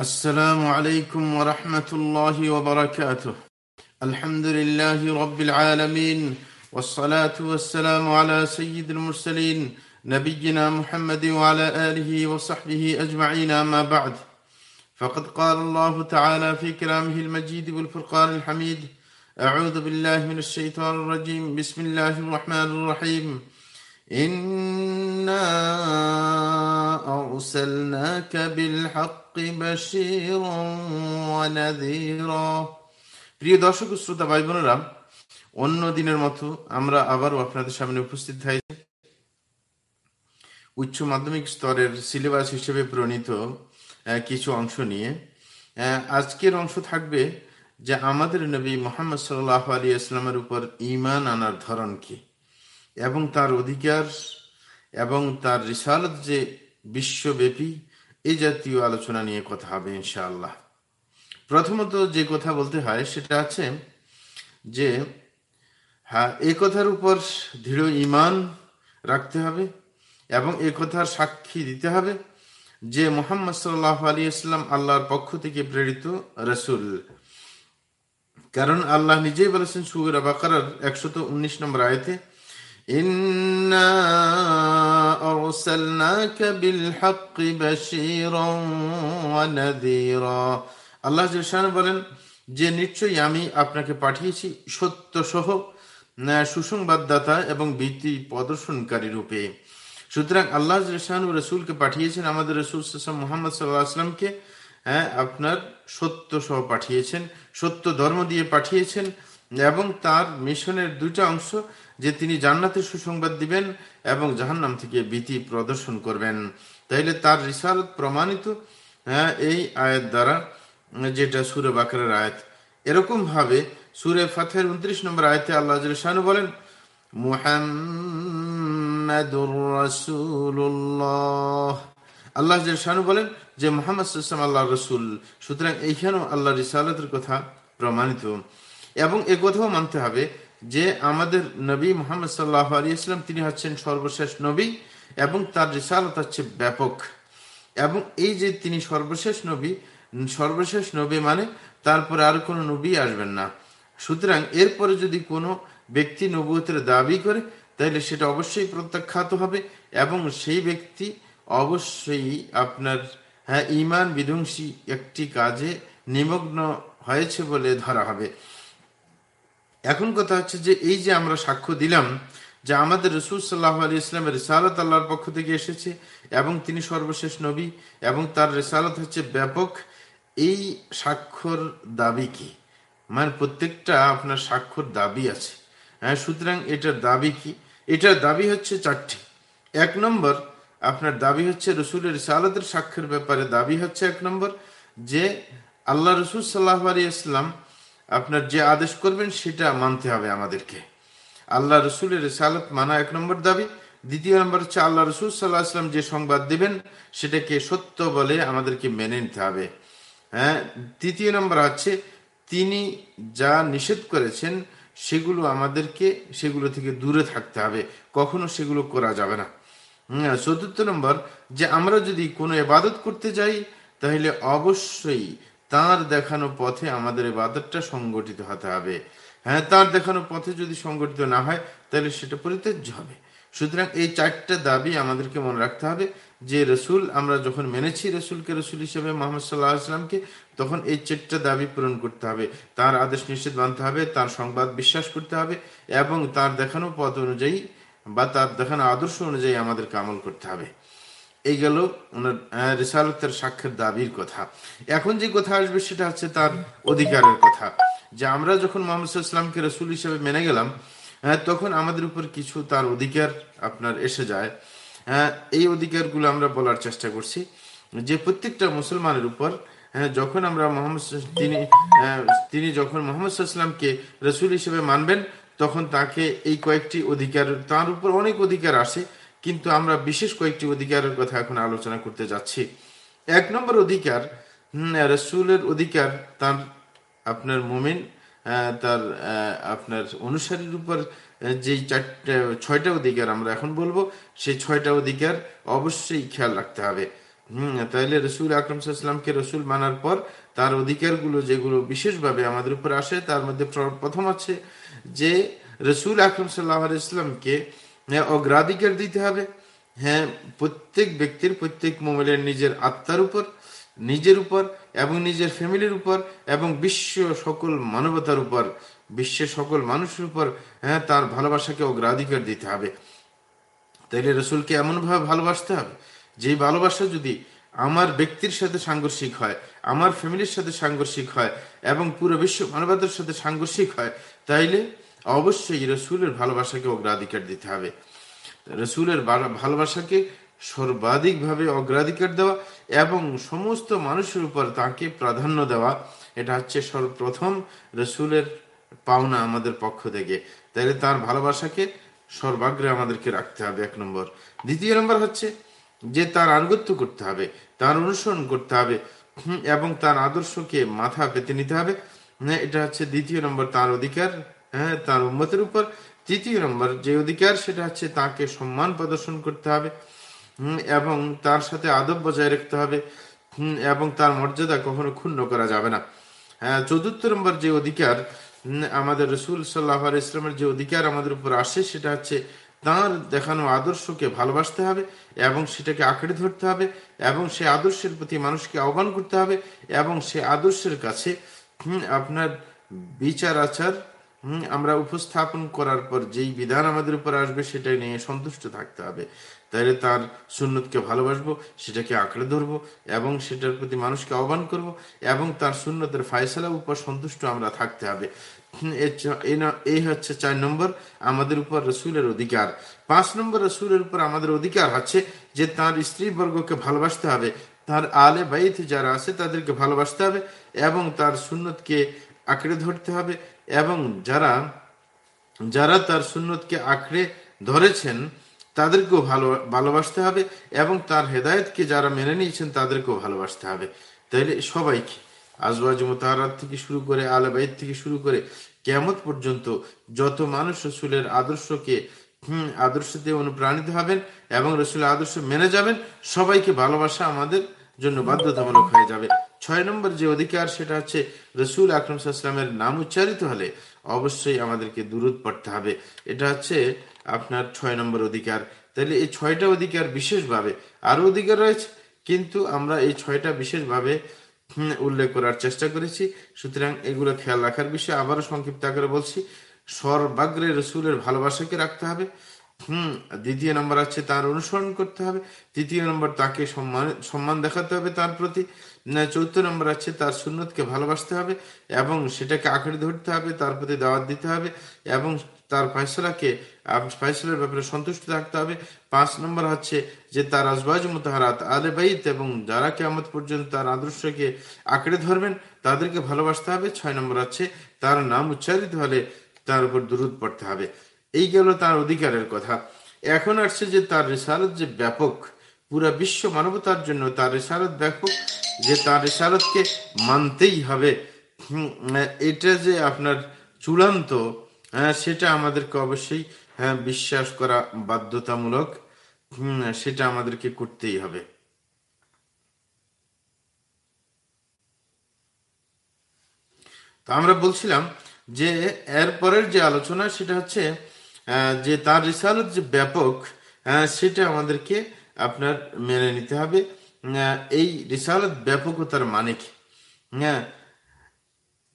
السلام عليكم ورحمة الله وبركاته. الحمد لله رب العالمين والصلاة والسلام على سيد المرسلين نبينا محمد وعلى آله وصحبه أجمعين أما بعد. فقد قال الله تعالى في كلامه المجيد والفرقان الحميد أعوذ بالله من الشيطان الرجيم بسم الله الرحمن الرحيم. إنا أرسلناك بالحق بشيرا ونذيرا প্রিয় দর্শক ও শ্রোতা ভাই বোনেরা অন্য দিনের মতো আমরা আবারও আপনাদের সামনে উপস্থিত হয়েছি উচ্চ মাধ্যমিক স্তরের সিলেবাস হিসেবে প্রণীত আহ, কিছু অংশ নিয়ে আহ, আজকের অংশ থাকবে যে আমাদের নবী মোহাম্মদ সাল্লাহ আলী ইসলামের উপর ইমান আনার ধরন কি এবং তার অধিকার এবং তার রিসালত যে বিশ্বব্যাপী এ জাতীয় আলোচনা নিয়ে কথা হবে, ইনশাআল্লাহ। প্রথমত যে কথা বলতে হয় সেটা আছে যে হ্যাঁ এই কথার উপর দৃঢ় ইমান রাখতে হবে এবং এ কথার সাক্ষী দিতে হবে যে মোহাম্মদ সাল্লাহ আলী ইসলাম আল্লাহর পক্ষ থেকে প্রেরিত রসুল। কারণ আল্লাহ নিজেই বলেছেন সুরা বাকারার একশত উনিশ নম্বর আয়তে إنا أرسلناك بالحق بشيرا ونذيرا আল্লাহ জেশান বলেন যে নিশ্চয়ই আমি আপনাকে পাঠিয়েছি সত্য সহ সুসংবাদদাতা এবং ভীতি প্রদর্শনকারী রূপে সুতরাং আল্লাহ জেশান রসুলকে পাঠিয়েছেন আমাদের রসুল মোহাম্মদ সাল্লাহ আসলামকে হ্যাঁ আপনার সত্য সহ পাঠিয়েছেন সত্য ধর্ম দিয়ে পাঠিয়েছেন এবং তার মিশনের দুইটা অংশ যে তিনি জান্নাতের সুসংবাদ দিবেন এবং জাহান্নাম থেকে ভীতি প্রদর্শন করবেন। তাইলে তার রিসালত প্রমাণিত হ্যাঁ, এই আয়াত দ্বারা যেটা সুরে বাকরের আয়াত। এরকম ভাবে সুরে ফাতের উনত্রিশ নম্বর আয়তে আল্লাহ শাহানু বলেন আল্লাহ শাহানু বলেন যে মোহাম্মদ আল্লাহ রসুল। সুতরাং এইখানেও আল্লাহ রিসালতের কথা প্রমাণিত। এবং এ কথাও মানতে হবে যে আমাদের নবী মোহাম্মদ সাল্লাহ আলী ইসলাম তিনি হচ্ছেন সর্বশেষ নবী এবং তার রিসালত হচ্ছে ব্যাপক। এবং এই যে তিনি সর্বশেষ নবী সর্বশেষ নবী মানে তারপরে আর কোনো নবী আসবেন না। সুতরাং এরপরে যদি কোনো ব্যক্তি নবুয়তের দাবি করে, তাহলে সেটা অবশ্যই প্রত্যাখ্যাত হবে এবং সেই ব্যক্তি অবশ্যই আপনার হ্যাঁ ইমান বিধ্বংসী একটি কাজে নিমগ্ন হয়েছে বলে ধরা হবে। এখন কথা হচ্ছে যে এই যে আমরা সাক্ষ্য দিলাম যে আমাদের রসুল সাল্লাহ আলী ইসলামের রেসালত আল্লাহর পক্ষ থেকে এসেছে এবং তিনি সর্বশেষ নবী এবং তার রেসালত হচ্ছে ব্যাপক। এই স্বাক্ষর দাবি কি? মানে প্রত্যেকটা আপনার স্বাক্ষর দাবি আছে। হ্যাঁ সুতরাং এটার দাবি কি? এটার দাবি হচ্ছে চারটি। এক নম্বর, আপনার দাবি হচ্ছে রসুলের রিসালতের সাক্ষ্যের ব্যাপারে দাবি হচ্ছে এক নম্বর যে আল্লাহ রসুল সাল্লাহ আলী ইসলাম আপনার যে আদেশ করবেন, সেটা মানতে হবে আমাদেরকে। আল্লাহ রসুলের রেসালত মানা এক নম্বর দাবি। দ্বিতীয় নম্বর হচ্ছে আল্লাহ রসুল সাল্লাহ আসলাম যে সংবাদ দিবেন, সেটাকে সত্য বলে আমাদেরকে মেনে নিতে হবে। হ্যাঁ তৃতীয় নম্বর হচ্ছে, তিনি যা নিষেধ করেছেন, সেগুলো আমাদেরকে, সেগুলো থেকে দূরে থাকতে হবে। কখনো সেগুলো করা যাবে না। চতুর্থ নম্বর, যে আমরা যদি কোনো এবাদত করতে যাই, তাহলে অবশ্যই তার দেখানো পথে আমাদের এবাদতটা সংগঠিত হতে হবে। হ্যাঁ তার দেখানো পথে যদি সংগঠিত না হয়, তাহলে সেটা পরিত্যাজ্য হবে। সুতরাং এই চারটা দাবি আমাদেরকে মনে রাখতে হবে যে রসুল, আমরা যখন মেনেছি রসুলকে, রসুল হিসেবে মোহাম্মদ সাল্লাহ আসলামকে তখন এই চারটা দাবি পূরণ করতে হবে। তার আদেশ নিষেধ মানতে হবে, তার সংবাদ বিশ্বাস করতে হবে এবং তার দেখানো পথ অনুযায়ী বা তার দেখানো আদর্শ অনুযায়ী আমাদেরকে আমল করতে হবে। এই গেল ওনার রিসালতের সাক্ষের দাবির কথা। এখন যে কথা আসবে সেটা হচ্ছে তার অধিকারের কথা। যে আমরা যখন মোহাম্মদ ইসলামকে রসুল হিসেবে মেনে গেলাম তখন আমাদের উপর কিছু তার অধিকার আপনার এসে যায়। এই অধিকারগুলো আমরা বলার চেষ্টা করছি যে প্রত্যেকটা মুসলমানের উপর হ্যাঁ যখন আমরা মোহাম্মদ তিনি তিনি যখন মোহাম্মদ ইসলামকে রসুল হিসেবে মানবেন, তখন তাকে এই কয়েকটি অধিকার, তার উপর অনেক অধিকার আসে। কিন্তু আমরা বিশেষ কয়েকটি অধিকারের কথা এখন আলোচনা করতে যাচ্ছি। এক নম্বর অধিকার রসুলের অধিকার, তার আপনার মোমেন তার আপনার অনুসারীর উপর যে চারটা, ছয়টা অধিকার আমরা এখন বলব, সেই ছয়টা অধিকার অবশ্যই খেয়াল রাখতে হবে। তাইলে রসুল আকরম সাল্লামকে রসুল মানার পর তার অধিকারগুলো যেগুলো বিশেষভাবে আমাদের উপর আসে, তার মধ্যে প্রথম আছে যে রসুল আকরম সাল্লাহ ইসলামকে অগ্রাধিকার দিতে হবে। হ্যাঁ প্রত্যেক ব্যক্তির, প্রত্যেক মোবাইলের নিজের আত্মার উপর, নিজের উপর এবং নিজের ফ্যামিলির উপর এবং বিশ্ব সকল মানবতার উপর বিশ্বের সকল মানুষের উপর হ্যাঁ তার ভালোবাসাকে অগ্রাধিকার দিতে হবে। তাইলে রসুলকে এমনভাবে ভালোবাসতে হবে, যে ভালোবাসা যদি আমার ব্যক্তির সাথে সাংঘর্ষিক হয়, আমার ফ্যামিলির সাথে সাংঘর্ষিক হয় এবং পুরো বিশ্ব মানবতার সাথে সাংঘর্ষিক হয়, তাইলে অবশ্যই রসুলের ভালোবাসাকে অগ্রাধিকার দিতে হবে। রসুলের ভালোবাসাকে সর্বাধিকভাবে অগ্রাধিকার দেওয়া এবং সমস্ত মানুষের উপর তাকে প্রাধান্য দেওয়া এটা হচ্ছে সর্বপ্রথম রসুলের পাওনা আমাদের পক্ষ থেকে। তাইলে তার ভালোবাসাকে সর্বাগ্রে আমাদেরকে রাখতে হবে এক নম্বর। দ্বিতীয় নম্বর হচ্ছে যে তার আনুগত্য করতে হবে তার অনুসরণ করতে হবে এবং তার আদর্শকে মাথা পেতে নিতে হবে। হ্যাঁ, এটা হচ্ছে দ্বিতীয় নম্বর তার অধিকার হ্যাঁ তার উন্মতের উপর তৃতীয় নম্বর যে অধিকার সেটা হচ্ছে তাকে সম্মান প্রদর্শন করতে হবে এবং তার সাথে আদব বজায় রাখতে হবে এবং তার মর্যাদা কখনো ক্ষুণ্ণ করা যাবে না। হ্যাঁ, চতুর্থ নম্বর যে অধিকার আমাদের রসুল সাল্লাহ ইসলামের যে অধিকার আমাদের উপর আসে সেটা হচ্ছে তাঁর দেখানো আদর্শকে ভালোবাসতে হবে এবং সেটাকে আঁকড়ে ধরতে হবে এবং সে আদর্শের প্রতি মানুষকে আহ্বান করতে হবে এবং সে আদর্শের কাছে আপনার বিচার আচার আমরা উপস্থাপন করার পর যেই বিধান আমাদের উপর আসবে সেটা নিয়ে সন্তুষ্ট থাকতে হবে। তাইলে তার সুন্নতকে ভালোবাসবো, সেটাকে আঁকড়ে ধরবো এবং সেটার প্রতি মানুষকে আহ্বান করব এবং তার সুন্নতের ফায়সালার উপর সন্তুষ্ট আমরা থাকতে হবে। এই হচ্ছে চার নম্বর, আমাদের উপর রসুলের অধিকার। পাঁচ নম্বর রসুলের উপর আমাদের অধিকার হচ্ছে যে তার স্ত্রী বর্গকে ভালোবাসতে হবে। তার আলে বাইত যারা আছে তাদেরকে ভালোবাসতে হবে এবং তার সুন্নতকে আঁকড়ে ধরতে হবে এবং যারা যারা তার সুন্নতকে আঁকড়ে ধরেছেন, তাদেরকেও ভালো, ভালোবাসতে হবে এবং তার হেদায়তকে যারা মেনে নিয়েছেন, তাদেরকেও ভালোবাসতে হবে। তাইলে সবাইকে আজবাজ মোতাহারাত থেকে শুরু করে আলবাইদ থেকে শুরু করে কেমত পর্যন্ত যত মানুষ রসুলের আদর্শকে, হম, আদর্শতে অনুপ্রাণিত হবেন এবং রসুলের আদর্শ মেনে যাবেন, সবাইকে ভালোবাসা আমাদের জন্য বাধ্যতামূলক হয়ে যাবে। ছয় নম্বর যে অধিকার, সেটা হচ্ছে রসুল আকরম সাল্লামের নাম উচ্চারিত হলে অবশ্যই আমাদেরকে দূরত পড়তে হবে। এটা হচ্ছে আপনার ছয় নম্বর অধিকার। তাহলে এই ছয়টা অধিকার বিশেষভাবে আরও অধিকার রয়েছে, কিন্তু আমরা এই ছয়টা বিশেষভাবে উল্লেখ করার চেষ্টা করেছি। সুতরাং এগুলো খেয়াল রাখার বিষয়ে। আবারও সংক্ষিপ্ত আকারে বলছি, সর্বাগ্রে রসুলের ভালোবাসাকে রাখতে হবে। হম, দ্বিতীয় নম্বর আছে তার অনুসরণ করতে হবে। তৃতীয় নম্বর তাকে সম্মান সম্মান দেখাতে হবে তার প্রতি। চৌথ নম্বর আছে তার সুন্নতকে ভালোবাসতে হবে এবং সেটাকে আঁকড়ে ধরতে হবে, তার প্রতি দাওয়াত দিতে হবে এবং তার ফয়সলাকে ফয়সলার ব্যাপারে সন্তুষ্ট থাকতে হবে। পাঁচ নম্বর হচ্ছে যে তার আজবাজ মোতাহারাত আলে বাইত এবং যারা কেমত পর্যন্ত তার আদর্শকে আঁকড়ে ধরবেন, তাদেরকে ভালোবাসতে হবে। ছয় নম্বর হচ্ছে তার নাম উচ্চারিত হলে তার উপর দূরত পড়তে হবে। এই গেল তার অধিকারের কথা। এখন আসছে যে তার রেসারত যে ব্যাপক পুরা বিশ্ব মানবতার জন্য তার রেসারত ব্যাপক যে তার রেসারতকে মানতেই হবে। এটা যে আপনার চূড়ান্ত হ্যাঁ সেটা আমাদেরকে অবশ্যই হ্যাঁ বিশ্বাস করা বাধ্যতামূলক সেটা আমাদেরকে করতেই হবে। তো আমরা বলছিলাম যে এর পরের যে আলোচনা, সেটা হচ্ছে যে তার রিসালত যে ব্যাপক সেটা আমাদেরকে আপনার মেনে নিতে হবে। এই রিসালত ব্যাপকতার মানে কি? হ্যাঁ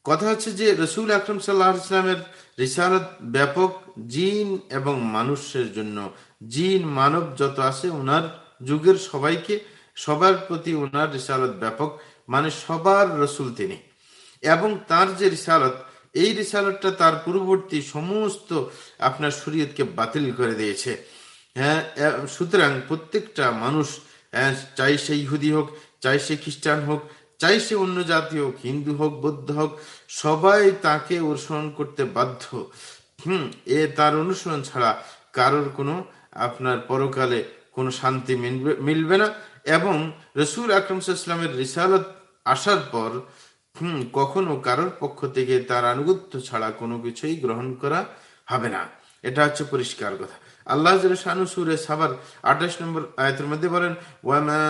কথা হচ্ছে যে রসুল আকরম সাল্লাহ ইসলামের রিসালত ব্যাপক জিন এবং মানুষের জন্য। জিন, মানব যত আছে ওনার যুগের সবাইকে, সবার প্রতি ওনার রিসালত ব্যাপক মানে সবার রসুল তিনি। এবং তার যে রিসালত, এই রিসালতটা তার পূর্ববর্তী সমস্ত আপনার শরীয়তকে বাতিল করে দিয়েছে। হ্যাঁ সুতরাং প্রত্যেকটা মানুষ চাই সে ইহুদি হোক, চাই সে খ্রিস্টান হোক, চাই সে অন্য জাতি হোক, হিন্দু হোক, বৌদ্ধ হোক, সবাই তাকে অনুসরণ করতে বাধ্য। হুম, এ তার অনুসরণ ছাড়া কারোর কোনো আপনার পরকালে কোনো শান্তি মিলবে না। এবং রসুল আকরম ইসলামের রিসালত আসার পর, হম, কখনো কারোর পক্ষ থেকে তার আনুগত্য ছাড়া কোনো কিছুই গ্রহণ করা হবে না। এটা হচ্ছে পরিষ্কার কথা। আল্লাহ শানু সুরে সাবার আঠাশ নম্বর আয়াতের মধ্যে বলেন ওয়ামা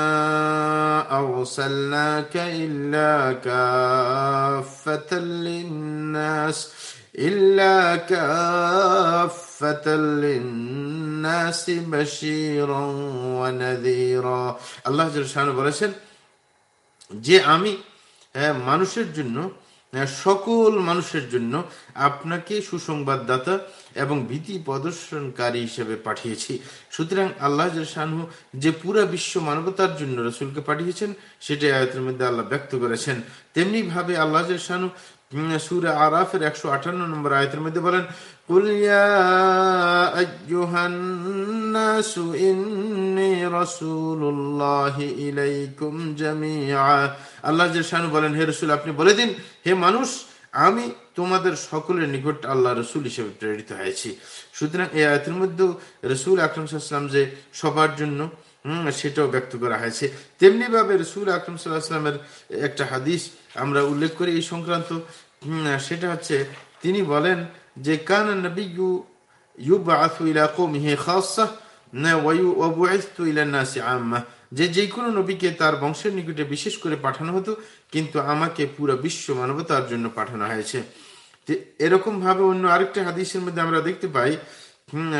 আরসালনাকা ইল্লা কাফাতাল লিন্নাস ইল্লা কাফাতাল লিন্নাস বাশীরান ওয়া নাযীরা আল্লাহ শানু বলেছেন যে আমি মানুষের জন্য সকল মানুষের জন্য আপনাকে সুসংবাদদাতা এবং ভীতি প্রদর্শনকারী হিসেবে পাঠিয়েছি। সুতরাং আল্লাহ শাহু যে পুরা বিশ্ব মানবতার জন্য রসুলকে পাঠিয়েছেন, সেটাই আয়তের মধ্যে আল্লাহ ব্যক্ত করেছেন। তেমনি ভাবে আল্লাহ শাহু সুরে আরাফের একশো আঠান্ন নম্বর আয়তের মধ্যে বলেন আল্লাহ শানু বলেন, হে রসুল, আপনি বলে দিন, হে মানুষ, আমি তোমাদের সকলের নিকট আল্লাহ রসুল হিসেবে প্রেরিত হয়েছি। সুতরাং এই আয়তের মধ্যে রসুল আকরম সাল্লাম যে সবার জন্য সেটাও ব্যক্ত করা হয়েছে। তেমনি ভাবে রসুল আকরম সাল্লাহামের একটা হাদিস আমরা উল্লেখ করি এই সংক্রান্ত সেটা হচ্ছে তিনি বলেন যে কান নবী যে যে কোনো নবীকে তার বংশের নিকটে বিশেষ করে পাঠানো হতো, কিন্তু আমাকে পুরো বিশ্ব মানবতার জন্য পাঠানো হয়েছে। এরকম ভাবে অন্য আরেকটা হাদিসের মধ্যে আমরা দেখতে পাই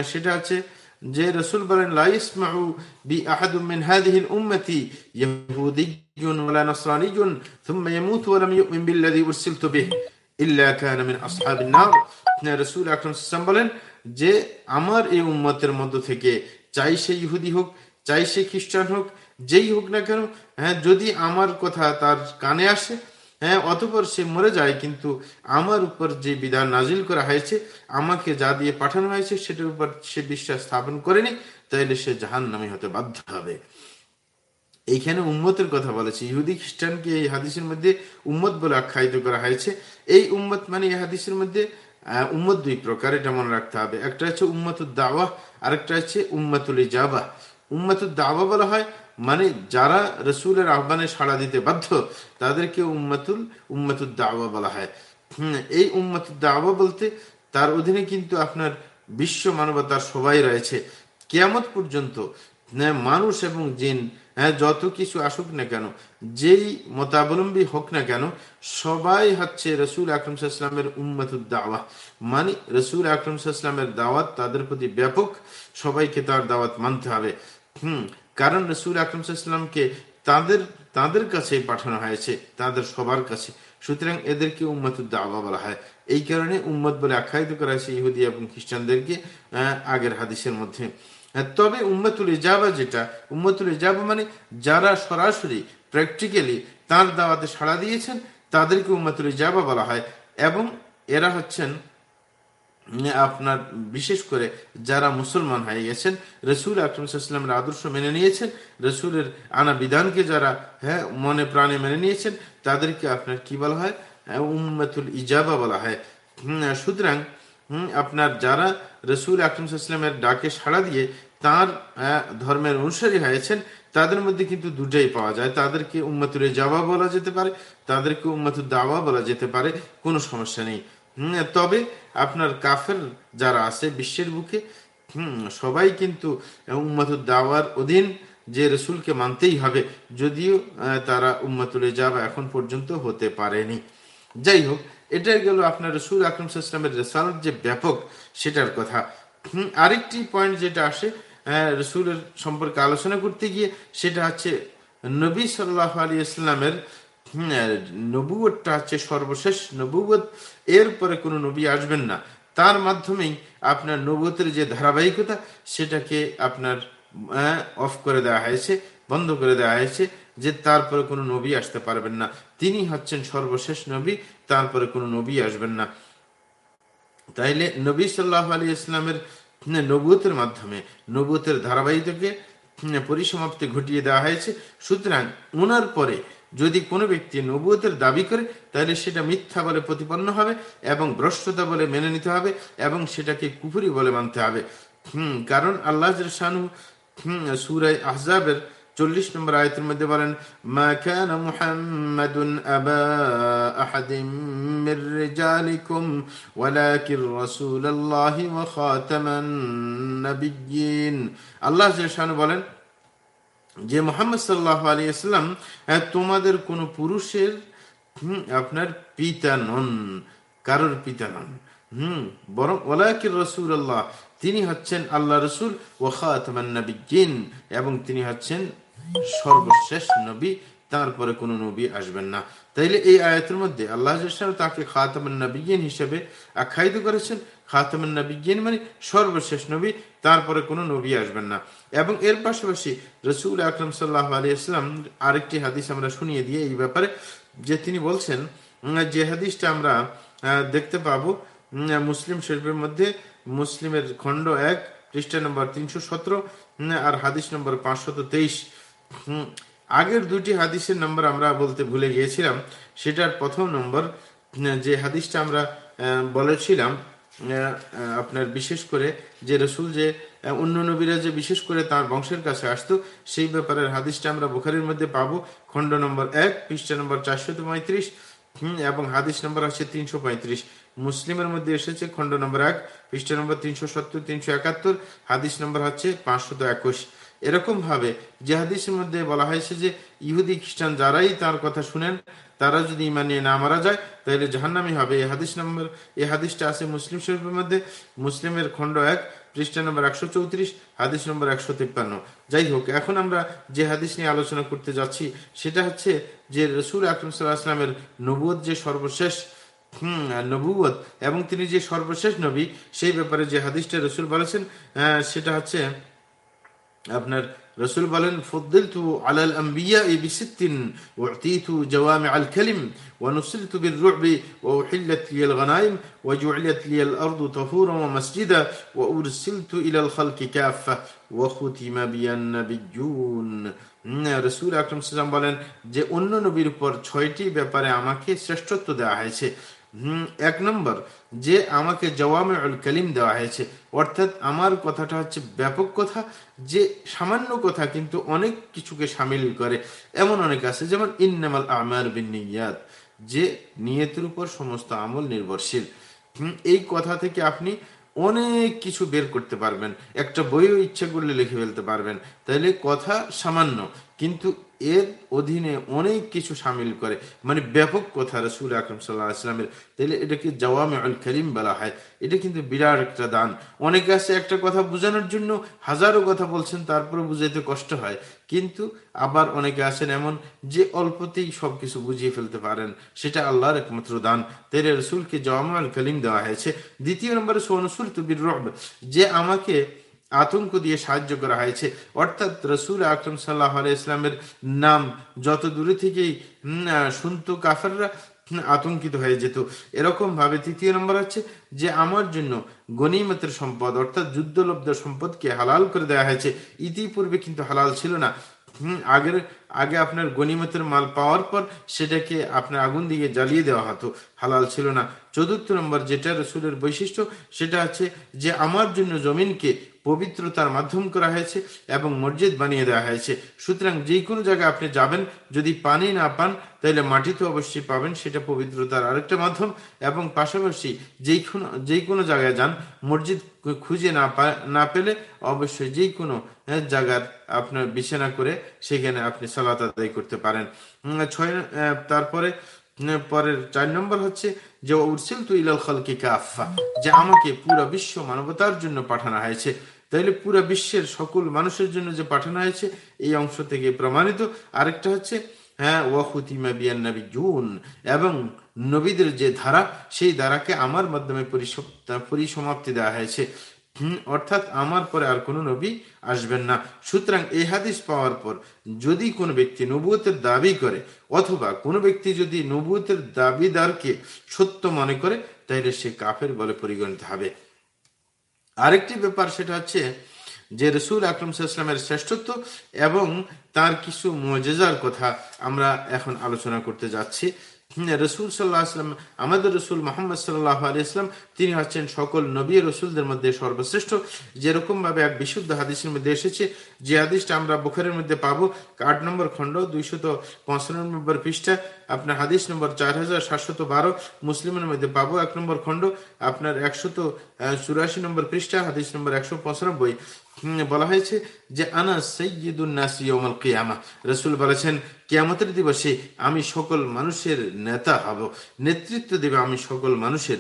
সেটা হচ্ছে যে রসুল বলেন লাইসমাউ বি রাসূল আকরাম বলেন যে, আমার এই উম্মতের মধ্য থেকে চাই সে ইহুদি হোক, চাই সে খ্রিস্টান হোক, যেই হোক না কেন হ্যাঁ যদি আমার কথা তার কানে আসে হ্যাঁ অতপর সে মরে যায়, কিন্তু আমার উপর যে বিধান নাজিল করা হয়েছে, আমাকে যা দিয়ে পাঠানো হয়েছে, সেটার উপর সে বিশ্বাস স্থাপন করেনি, তাইলে সে জাহান নামে হতে বাধ্য হবে। এইখানে উম্মতের কথা বলেছে। ইহুদি খ্রিস্টানকে এই হাদিসের মধ্যে উম্মত বলে আখ্যায়িত করা হয়েছে। এই উম্মত মানে এই হাদিসের মধ্যে উম্মত দুই প্রকার, এটা মনে রাখতে হবে। একটা হচ্ছে উম্মতুল দাওয়া, আরেকটা হচ্ছে উম্মতুল ইজাবা। উম্মতুল দাওয়া বলা হয় মানে যারা রসুলের আহ্বানে সাড়া দিতে বাধ্য, তাদেরকে উম্মাতুল উম্মাতুল দাওয়া বলা হয়। এই উম্মাতুল দাওয়া বলতে তার অধীনে কিন্তু আপনার বিশ্ব মানবতার সবাই রয়েছে। কেয়ামত পর্যন্ত মানুষ এবং জিন হ্যাঁ যত কিছু আসুক না কেন, যেই মতাবলম্বী হোক না কেন, সবাই হচ্ছে রসুল আকরম সাল্লামের উম্মতুল দাওয়া। মানে রসুল আকরম সাল্লামের দাওয়াত তাদের প্রতি ব্যাপক, সবাইকে তার দাওয়াত মানতে হবে। হম, কারণ রসুল আকরমসাল্লামকে তাদের তাদের কাছে পাঠানো হয়েছে, তাদের সবার কাছে। সুতরাং এদেরকে উম্মতুদ্দা আবা বলা হয়। এই কারণে উম্মত বলে আখ্যায়িত করা হয়েছে ইহুদি এবং খ্রিস্টানদেরকে আগের হাদিসের মধ্যে। তবে উম্মতুল ইজাবা যেটা, উম্মতুল ইজাবা মানে যারা সরাসরি প্র্যাকটিক্যালি তার দাওয়াতে সাড়া দিয়েছেন, তাদেরকে উম্মতুল ইজাবা বলা হয়। এবং এরা হচ্ছেন আপনার বিশেষ করে যারা মুসলমান হয়ে গেছেন, রসুল আকরমসাল্লামের আদর্শ মেনে নিয়েছেন, রসুলের আনা বিধানকে যারা হ্যাঁ মনে প্রাণে মেনে নিয়েছেন, তাদেরকে আপনার কি বলা হয়? উম্মতুল ইজাবা বলা হয়। সুতরাং আপনার যারা রসুল আকরমসাল্লামের ডাকে সাড়া দিয়ে তার ধর্মের অনুসারী হয়েছেন, তাদের মধ্যে কিন্তু দুটাই পাওয়া যায়। তাদেরকে উম্মতুল জাবা বলা যেতে পারে, তাদেরকে উম্মতুল দাওয়া বলা যেতে পারে, কোনো সমস্যা নেই। তবে আপনার কাফের যারা আছে বিশ্বের বুকে, হম, সবাই কিন্তু উম্মাতুল দাওয়ার অধীন যে রসুলকে মানতেই হবে, যদিও তারা উম্মাতুল যাবা এখন পর্যন্ত হতে পারেনি। যাই হোক এটাই গেল আপনার রসুল আকরম ইসলামের রেসালত যে ব্যাপক, সেটার কথা। আরেকটি পয়েন্ট যেটা আসে রসুলের সম্পর্কে আলোচনা করতে গিয়ে, সেটা হচ্ছে নবী সাল্লাহ আলী ইসলামের নবুয়টা হচ্ছে সর্বশেষ নবুয়ত। এরপরে কোনো নবী আসবেন না। তার মাধ্যমেই আপনার নবুতের যে ধারাবাহিকতা, সেটাকে আপনার অফ করে দেওয়া হয়েছে, বন্ধ করে দেওয়া হয়েছে, যে তারপরে কোনো নবী আসতে পারবেন না। তিনি হচ্ছেন সর্বশেষ নবী তারপরে কোনো নবী আসবেন না। তাইলে নবী সাল্লাহ আলী ইসলামের নবুতের মাধ্যমে নবুতের ধারাবাহিককে পরিসমাপ্তি ঘটিয়ে দেওয়া হয়েছে। সুতরাং ওনার পরে যদি কোনো ব্যক্তি নবুয়তের দাবি করে তাহলে সেটা মিথ্যা বলে প্রতিপন্ন হবে এবং ভ্রষ্টতা বলে মেনে নিতে হবে এবং সেটাকে কুফুরি বলে মানতে হবে। হম, কারণ আল্লাহ শানু সুরাই আহজাবের চল্লিশ নম্বর আয়তের মধ্যে বলেন, মা কানা মুহাম্মাদুন আবা আহাদিম মির রিজালিকুম ওয়ালাকিন রাসূলুল্লাহি ওয়া খাতামান নাবিয়্যিন। আল্লাহ শানু বলেন যে মোহাম্মদ সাল্লাহ আলী ইসলাম তোমাদের কোনো পুরুষের আপনার পিতা নন, কারোর পিতা নন, হম, বরং ওলাকির রসুল আল্লাহ তিনি হচ্ছেন আল্লাহ রসুল ওখাতমান্নবিজ্ঞিন এবং তিনি হচ্ছেন সর্বশেষ নবী তারপরে কোনো নবী আসবেন না। তাইলে এই আয়াতের মধ্যে আল্লাহ তাকে খাতামান্নবিজ্ঞান হিসেবে আখ্যায়িত করেছেন। মানে সর্বশেষ নবী তারপরে কোনো নবী আসবেন না। এবং এর পাশাপাশি রসুল আকরম সাল্লাহ আরেকটি হাদিস আমরা শুনিয়ে দিয়ে এই ব্যাপারে, যে তিনি বলছেন যে হাদিসটা আমরা দেখতে পাবো মুসলিম শরীফের মধ্যে, মুসলিমের খণ্ড এক, পৃষ্ঠা নম্বর তিনশো সতেরো আর হাদিস নম্বর পাঁচশত তেইশ। আগের দুটি হাদিসের নম্বর আমরা বলতে ভুলে গিয়েছিলাম। সেটার প্রথম নম্বর যে হাদিসটা আমরা বলেছিলাম আপনার বিশেষ করে যে রসুল যে অন্য নবীরা যে বিশেষ করে তার বংশের কাছে আসতো, সেই ব্যাপারের হাদিসটা আমরা বুখারির মধ্যে পাবো। খণ্ড নম্বর এক, পৃষ্ঠা নম্বর চারশো পঁয়ত্রিশ এবং হাদিস নম্বর আছে তিনশো পঁয়ত্রিশ। মুসলিমের মধ্যে এসেছে খণ্ড নম্বর এক, পৃষ্ঠা নম্বর তিনশো সত্তর, তিনশো একাত্তর, হাদিস নম্বর হচ্ছে পাঁচশত একুশ। এরকম ভাবে যে হাদিসের মধ্যে বলা হয়েছে যে, ইহুদি খ্রিস্টান যারাই তার কথা শুনেন, তারা যদি ইমান নিয়ে না মারা যায়, তাহলে জাহান্নামি হবে। এই হাদিস নম্বর, এই হাদিসটা আছে মুসলিম শরীফের মধ্যে। মুসলিমের খণ্ড এক, পৃষ্ঠা নম্বর একশো চৌত্রিশ, হাদিস নম্বর একশো তিপ্পান্ন। যাই হোক, এখন আমরা যে হাদিস নিয়ে আলোচনা করতে যাচ্ছি, সেটা হচ্ছে যে রসুল আকরম সাল্লাহ আসলামের নবুয় যে সর্বশেষ, হম এবং তিনি যে সর্বশেষ নবী, সেই ব্যাপারে যে হাদিসটা রসুল বলেছেন সেটা হচ্ছে আপনার রসুল বলেন ফদ্দিলতু আলাল আম্বিয়া বিসিত্তিন উতিতু জাওয়ামি আল কালিম ونصرت بالرعب وأحلت لي الغنائم وجعلت لي الأرض طهورا ومسجدا وأرسلت إلى الخلق كافة وختم بي النبيون রসুল আকরম সাল্লাম বলেন যে অন্য নবীর উপর ছয়টি ব্যাপারে আমাকে শ্রেষ্ঠত্ব দেওয়া হয়েছে এক নম্বর, যে আমাকে জওয়ামে কালিম দেওয়া হয়েছে, অর্থাৎ আমার কথাটা হচ্ছে ব্যাপক কথা, যে সামান্য কথা কিন্তু অনেক কিছুকে সামিল করে। এমন অনেক আছে, যেমন ইন্নামাল আমার বিনিয়াদ যে নিয়তের উপর সমস্ত আমল নির্ভরশীল। এই কথা থেকে আপনি অনেক কিছু বের করতে পারবেন। একটা বইও ইচ্ছা করলে লিখে ফেলতে পারবেন। তাহলে কথা সামান্য। কিন্তু এর অধীনে অনেক কিছু সামিল করে। মানে ব্যাপক কথা রসুল আকরম সাল্লাহ আসলামের তাহলে এটাকে জওয়ামে আল করিম বলা হয়? এটা কিন্তু বিরাট একটা দান। অনেকে আছে একটা কথা বোঝানোর জন্য হাজারো কথা বলছেন তারপরে বুঝাইতে কষ্ট হয়। কিন্তু আবার অনেকে আছেন এমন যে অল্পতেই সবকিছু বুঝিয়ে ফেলতে পারেন। সেটা আল্লাহর একমাত্র দান। তেরে রসুলকে জওয়ামে আল কলিম দেওয়া হয়েছে। দ্বিতীয় নম্বরে সোনসুল তুবির রব। যে আমাকে আতঙ্ক দিয়ে সাহায্য করা হয়েছে। অর্থাৎ রসুল আকরম সাল্লাহ ইসলামের নাম যত দূরে থেকেই শুনত কাফাররা আতঙ্কিত হয়ে যেত। এরকম ভাবে তৃতীয় নম্বর হচ্ছে যে আমার জন্য গণিমতের সম্পদ, অর্থাৎ যুদ্ধলব্ধ সম্পদকে হালাল করে দেওয়া হয়েছে। ইতিপূর্বে কিন্তু হালাল ছিল না। আগের, আগে আপনার গণিমতের মাল পাওয়ার পর সেটাকে আপনার আগুন দিয়ে জ্বালিয়ে দেওয়া হতো। হালাল ছিল না। চতুর্থ নম্বর যেটা রসুলের বৈশিষ্ট্য, সেটা হচ্ছে যে আমার জন্য জমিনকে পবিত্রতার মাধ্যম করা হয়েছে এবং মসজিদ বানিয়ে দেওয়া হয়েছে। সুতরাং যে কোনো জায়গায় আপনি যাবেন, যদি পানি না পান, তাহলে মাটি তো অবশ্যই পাবেন, সেটা পবিত্রতার আরেকটা মাধ্যম। এবং পাশাপাশি যেই কোনো যেই কোনো জায়গায় যান, মসজিদ খুঁজে না না পেলে অবশ্যই যে কোনো জায়গার আপনার বিছানা করে সেখানে আপনি সালাত আদায় করতে পারেন। ছয় তারপরে পরের চার নম্বর হচ্ছে যে উরসিল তু ইলাল খালকি কাফা যে আমাকে পুরো বিশ্ব মানবতার জন্য পাঠানো হয়েছে। তাইলে পুরো বিশ্বের সকল মানুষের জন্য যে পাঠানো হয়েছে, এই অংশ থেকে প্রমাণিত। আরেকটা হচ্ছে হ্যাঁ ওয়াহুতিমা বিয়ান নবী জুন এবং নবীদের যে ধারা, সেই ধারাকে আমার মাধ্যমে পরিসমাপ্তি দেওয়া হয়েছে। অর্থাৎ আমার পরে আর কোনো নবী আসবেন না। সুতরাং এই হাদিস পাওয়ার পর যদি কোনো ব্যক্তি নবুয়তের দাবি করে, অথবা কোনো ব্যক্তি যদি নবুয়তের দাবিদারকে সত্য মনে করে তাহলে সে কাফের বলে পরিগণিত হবে। আরেকটি ব্যাপার সেটা হচ্ছে যে রসুল আকরম সাল্লামের শ্রেষ্ঠত্ব এবং তার কিছু মজেজার কথা আমরা এখন আলোচনা করতে যাচ্ছি। রসুল সাল্লাহ আসলাম আমাদের রসুল মোহাম্মদ সাল্লাহ আলি ইসলাম তিনি হচ্ছেন সকল নবী রসুলদের মধ্যে সর্বশ্রেষ্ঠ। যেরকম ভাবে এক বিশুদ্ধ হাদিসের মধ্যে এসেছে, যে হাদিসটা আমরা বুখারের মধ্যে পাবো, আট নম্বর খণ্ড, দুইশত পঁচানব্বই নম্বর পৃষ্ঠা, আপনার হাদিস নম্বর চার হাজার সাতশত বারো, মুসলিমের মধ্যে পাবো এক নম্বর খণ্ড, আপনার একশত চুরাশি নম্বর পৃষ্ঠা, হাদিস নম্বর একশো পঁচানব্বই। বলা হয়েছে যে, আনা সৈয়দুল কিয়ামা। রসুল বলেছেন, কিয়ামতের দিবসে আমি সকল মানুষের নেতা হব, নেতৃত্ব দেবে আমি সকল মানুষের।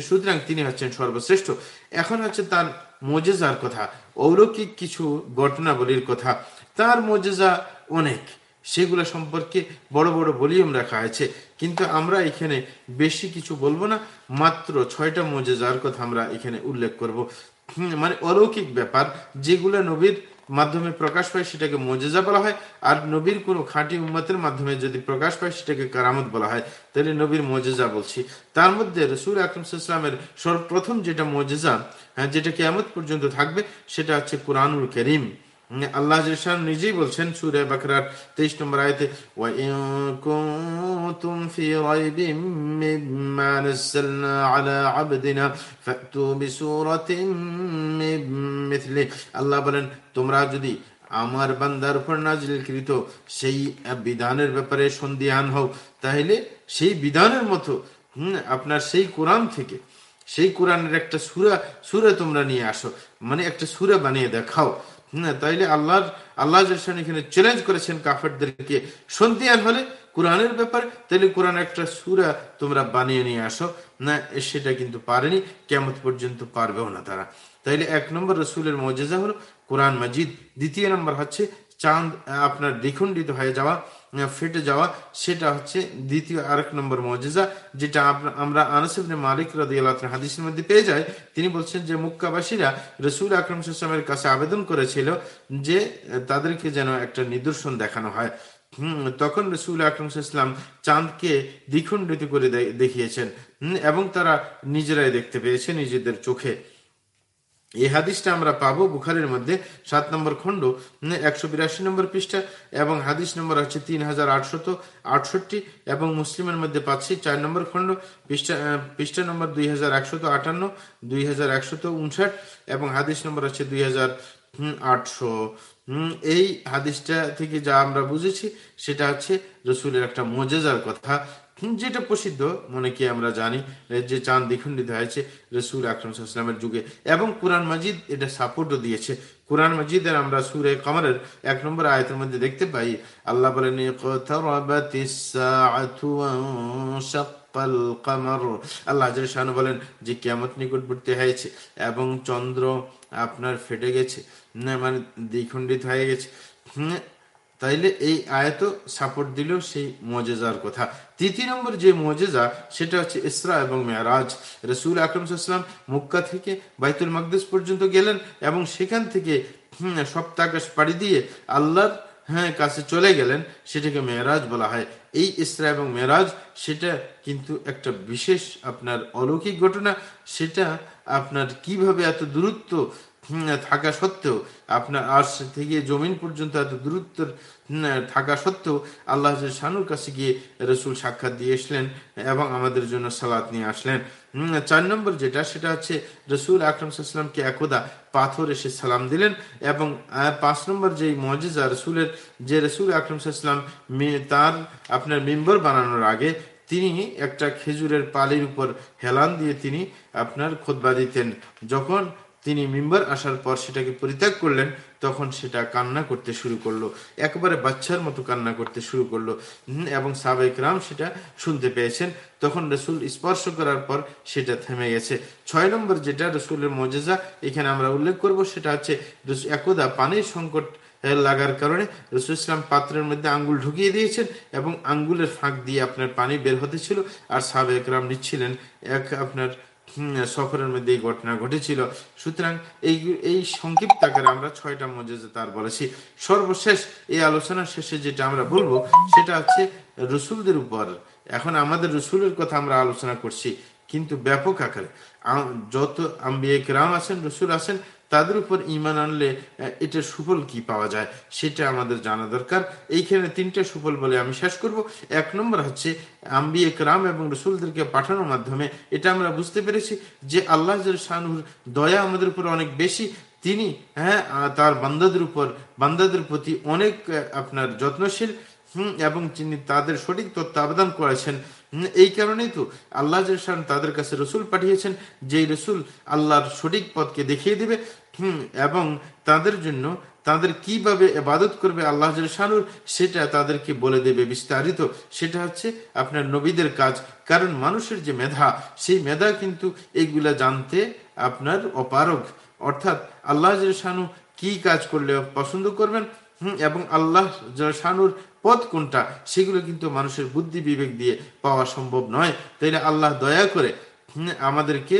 সুতরাং তিনি হচ্ছেন সর্বশ্রেষ্ঠ। এখন হচ্ছে তার মজেজার কথা, অলৌকিক কিছু ঘটনাবলীর কথা। তার মজেজা অনেক, সেগুলো সম্পর্কে বড় বড় ভলিউম রাখা আছে। কিন্তু আমরা এখানে বেশি কিছু বলব না, মাত্র ছয়টা মজেজার কথা আমরা এখানে উল্লেখ করব। মানে অলৌকিক ব্যাপার যেগুলো নবীর মাধ্যমে প্রকাশ পায় সেটাকে মজেজা বলা হয় আর নবীর কোনো খাঁটি উম্মতের মাধ্যমে যদি প্রকাশ পায় সেটাকে কারামত বলা হয়। তাহলে নবীর মজেজা বলছি। তার মধ্যে রসুল আকরমসাল্লামের সর্বপ্রথম যেটা মজেজা হ্যাঁ, যেটা কেয়ামত পর্যন্ত থাকবে সেটা হচ্ছে কোরআনুল করিম। আল্লাহ নিজেই বলছেন সুরে বাকরার তেইশ নম্বর আয়তে كنتم في ريب مما نزلنا على عبدنا فأتوا بسورة من مثله আল্লাহ বলেন তোমরা যদি আমার বান্দার উপর নাজিলকৃত সেই বিধানের ব্যাপারে সন্দিহান হও তাহলে সেই বিধানের মতো হম আপনার সেই কোরআন থেকে সেই কোরআনের একটা সুরা সুরা তোমরা নিয়ে আসো মানে একটা সুরা বানিয়ে দেখাও হ্যাঁ তাইলে আল্লাহর, আল্লাহ এখানে চ্যালেঞ্জ করেছেন কাফেরদেরকে। সন্ধিয়ান হলে কোরআনের ব্যাপার তাহলে কোরআন একটা সুরা তোমরা বানিয়ে নিয়ে আসো। না, সেটা কিন্তু পারেনি কেমন পর্যন্ত পারবেও না তারা। তাইলে এক নম্বর রসুলের মজেজা হলো কোরআন মাজিদ। দ্বিতীয় নম্বর হচ্ছে চাঁদ আপনার দ্বিখণ্ডিত হয়ে যাওয়া ফেটে যাওয়া, সেটা হচ্ছে দ্বিতীয় আরেক নম্বর মজেজা, যেটা আমরা আনসিবনে মালিক রাদি আল্লাহ হাদিসের মধ্যে পেয়ে যাই। তিনি বলছেন যে, মুক্কাবাসীরা রসুল আকরম সাল্লামের কাছে আবেদন করেছিল যে, তাদেরকে যেন একটা নিদর্শন দেখানো হয়। তখন রসুল আকরম ইসলাম চাঁদকে দ্বিখণ্ডিত করে দেখিয়েছেন। এবং তারা নিজেরাই দেখতে পেয়েছে নিজেদের চোখে। এই হাদিসটা আমরা পাবো বুখারের মধ্যে সাত নম্বর খণ্ড একশো বিরাশি নম্বর পৃষ্ঠা এবং হাদিস নম্বর আছে তিন হাজার আটশত আটষট্টি এবং মুসলিমের মধ্যে পাচ্ছি চার নম্বর খণ্ড, পৃষ্ঠা পৃষ্ঠা নম্বর দুই হাজার একশত আটান্ন, দুই হাজার একশত উনষাট এবং হাদিস নম্বর আছে দুই হাজার আটশো। এই হাদিসটা থেকে যা আমরা বুঝেছি সেটা হচ্ছে রসুলের একটা মজেজার কথা। যেটা প্রসিদ্ধ, মনে কি আমরা জানি যে চাঁদ দ্বিখণ্ডিত হয়েছে, রসুল আকরম সাল্লামের যুগে। এবং কোরআন মাজিদ এটা সাপোর্টও দিয়েছে। কোরআন মজিদের আমরা সুরে কমরের এক নম্বর আয়তের মধ্যে দেখতে পাই, আল্লাহ বলেন আল্লাহ শাহানু বলেন যে কেমত নিকটবর্তী হয়েছে এবং চন্দ্র আপনার ফেটে গেছে মানে দ্বিখণ্ডিত হয়ে গেছে। তাইলে এই আয়ত সাপোর্ট দিল সেই মজেজার কথা। তৃতীয় নম্বর যে মজেজা, সেটা হচ্ছে ইসরা এবং মেয়ারাজ রসুল আকরমসাল্লাম মুক্কা থেকে বাইতুল মকদেশ পর্যন্ত গেলেন এবং সেখান থেকে সপ্তাহাকাশ পাড়ি দিয়ে আল্লাহর হ্যাঁ কাছে চলে গেলেন। সেটাকে মেয়েরাজ বলা হয়। এই ইসরা এবং মেয়েরাজ সেটা কিন্তু একটা বিশেষ আপনার অলৌকিক ঘটনা। সেটা আপনার কীভাবে এত দূরত্ব থাকা সত্ত্বেও, আপনার আর্শ থেকে জমিন পর্যন্ত এত দূরত্ব থাকা সত্ত্বেও আল্লাহ শানুর কাছে গিয়ে রসুল সাক্ষাৎ দিয়ে আসলেন এবং আমাদের জন্য সালাত নিয়ে আসলেন। চার নম্বর যেটা, সেটা হচ্ছে রসুল আকরম সাল্লামকে একদা পাথর এসে সালাম দিলেন এবং পাঁচ নম্বর যে মজেজা রসুলের, যে রসুল আকরম সাল্লাম তার আপনার মেম্বর বানানোর আগে তিনি একটা খেজুরের পালির উপর হেলান দিয়ে তিনি আপনার খোদবা দিতেন। যখন তিনি মিম্বার আসার পর সেটাকে পরিত্যাগ করলেন, তখন সেটা কান্না করতে শুরু করল। একবারে বাচ্চার মতো কান্না করতে শুরু করল। এবং সাবেক রাম সেটা শুনতে পেয়েছেন। তখন রসুল স্পর্শ করার পর সেটা থেমে গেছে। ছয় নম্বর যেটা রসুলের মজেজা, এখানে আমরা উল্লেখ করব, সেটা হচ্ছে একদা পানির সংকট লাগার কারণে রসুল ইসলাম পাত্রের মধ্যে আঙ্গুল ঢুকিয়ে দিয়েছেন এবং আঙ্গুলের ফাঁক দিয়ে আপনার পানি বের হতে ছিল। আর সাবেক রাম নিচ্ছিলেন, এক আপনার সফরের মধ্যে এই ঘটনা ঘটেছিল। সুতরাং এই এই সংক্ষিপ্ত আকারে আমরা ছয়টা মজেজে তার বলেছি। সর্বশেষ এই আলোচনার শেষে যেটা আমরা বলব, সেটা হচ্ছে রসুলদের উপর। এখন আমাদের রসুলের কথা আমরা আলোচনা করছি, কিন্তু ব্যাপক আকারে। যত আম্বিয়ে রাম আছেন, রসুল আছেন তাদের উপর ইমান আনলে এটার সুফল কি পাওয়া যায়, সেটা আমাদের জানা দরকার। এইখানে তিনটা সুফল বলে আমি শেষ করব। এক নম্বর হচ্ছে আম্বি একরাম এবং রসুলদেরকে পাঠানোর মাধ্যমে, এটা আমরা বুঝতে পেরেছি যে আল্লাহ শাহুর দয়া আমাদের উপর অনেক বেশি। তিনি হ্যাঁ তার বান্দাদের উপর, বান্দাদের প্রতি অনেক আপনার যত্নশীল, হম, এবং তিনি তাদের সঠিক তত্ত্বাবধান করেছেন। এই কারণেই তো আল্লাহ তাদের কাছে রসুল পাঠিয়েছেন যে রসুল আল্লাহর সঠিক পথকে দেখিয়ে দিবে। হুম, এবং তাদের জন্য তাদের কীভাবে এবাদত করবে আল্লাহ শানুর, সেটা তাদেরকে বলে দেবে বিস্তারিত। সেটা হচ্ছে আপনার নবীদের কাজ। কারণ মানুষের যে মেধা, সেই মেধা কিন্তু এইগুলা জানতে আপনার অপারগ। অর্থাৎ আল্লাহ শানু কি কাজ করলে পছন্দ করবেন? এবং আল্লাহ শানুর পথ কোনটা? সেগুলো কিন্তু মানুষের বুদ্ধি বিবেক দিয়ে পাওয়া সম্ভব নয়। তাইলে আল্লাহ দয়া করে আমাদেরকে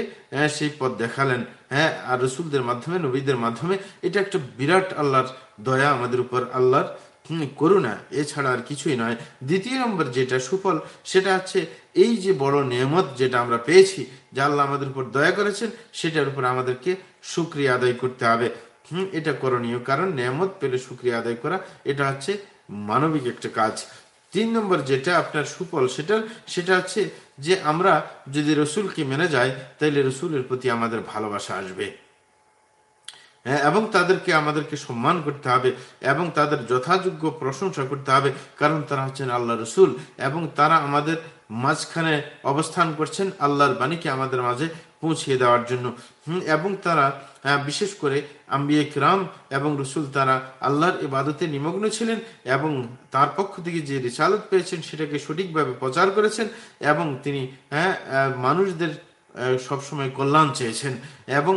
সেই পথ দেখালেন। হ্যাঁ আর রসুলদের মাধ্যমে, নবীদের মাধ্যমে, এটা একটা বিরাট আল্লাহর দয়া আমাদের উপর, আল্লাহর করুণা। এছাড়া আর কিছুই নয়। দ্বিতীয় নম্বর যেটা সুফল, সেটা হচ্ছে এই যে বড় নিয়ামত যেটা আমরা পেয়েছি, যা আল্লাহ আমাদের উপর দয়া করেছেন, সেটার উপর আমাদেরকে সুক্রিয়া আদায় করতে হবে। হম, এটা করণীয় কারণ নিয়ামত পেলে সুক্রিয়া আদায় করা, এটা হচ্ছে মানবিক একটা কাজ। তিন নম্বর যেটা আপনার সুফল সেটা সেটা হচ্ছে যে আমরা যদি রসুলকে মেনে যাই তাহলে রসুলের প্রতি আমাদের ভালোবাসা আসবে। হ্যাঁ, এবং তাদেরকে আমাদেরকে সম্মান করতে হবে এবং তাদের যথাযোগ্য প্রশংসা করতে হবে কারণ তারা হচ্ছেন আল্লাহ রসুল এবং তারা আমাদের মাঝখানে অবস্থান করছেন আল্লাহর বাণীকে আমাদের মাঝে পৌঁছিয়ে দেওয়ার জন্য। এবং তারা বিশেষ করে আম্বিয়ে রাম এবং রসুল তারা আল্লাহর ইবাদতে নিমগ্ন ছিলেন এবং তার পক্ষ থেকে যে রিসালত পেয়েছেন সেটাকে সঠিকভাবে প্রচার করেছেন এবং তিনি হ্যাঁ মানুষদের সবসময় কল্যাণ চেয়েছেন এবং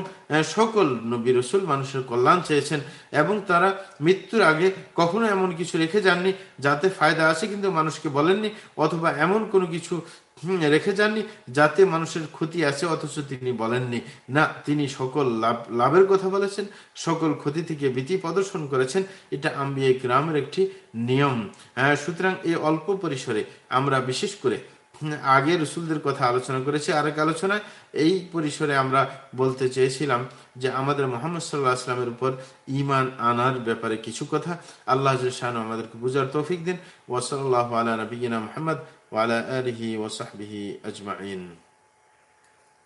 সকল নবী রসুল মানুষের কল্যাণ চেয়েছেন এবং তারা মৃত্যুর আগে কখনো এমন কিছু রেখে যাননি, যাতে ফায়দা আছে কিন্তু মানুষকে বলেননি, অথবা এমন কোনো কিছু রেখে যাননি, যাতে মানুষের ক্ষতি আছে, অথচ তিনি বলেননি। না, তিনি সকল লাভ, লাভের কথা বলেছেন, সকল ক্ষতি থেকে ভীতি প্রদর্শন করেছেন, এটা আম্বিয়া গ্রামের একটি নিয়ম। সুতরাং এই অল্প পরিসরে আমরা বিশেষ করে আগে রসুলদের কথা আলোচনা করেছি, আরেক আলোচনায় এই পরিসরে আমরা বলতে চেয়েছিলাম যে আমাদের মোহাম্মদ সাল্লাহ আসলামের উপর ইমান আনার ব্যাপারে কিছু কথা। আল্লাহ শাহানু আমাদেরকে বুঝার তৌফিক দিন। ওয়াসাল্লাহ আলা নবীনা মোহাম্মদ ওয়ালা আলহি ওসাহবিহি আজমাইন।